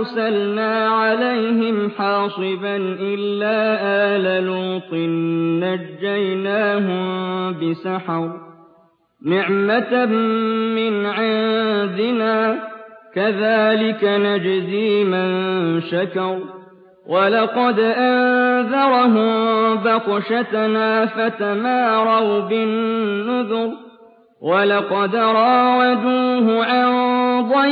أَرْسَلْنَا عَلَيْهِمْ حَاصِبًا إِلَّا آلَ لُوطٍ نَّجَّيْنَاهُم بِسَحَرٍ. نِّعْمَةً مِّنْ عِندِنَا ۚ كَذَٰلِكَ نَجْزِي مَن شَكَرَ. وَلَقَدْ أَنذَرَهُم بَطْشَتَنَا فَتَمَارَوْا بِالنُّذُرِ. وَلَقَدْ رَاوَدُوهُ عَن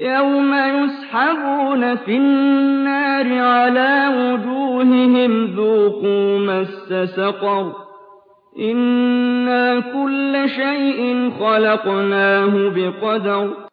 يَوْمَ يُسْحَبُونَ فِي النَّارِ عَلَىٰ وُجُوهِهِمْ ذُوقُوا مَسَّ سَقَرَ إِنَّا كُلَّ شَيْءٍ خَلَقْنَاهُ بِقَدَرٍ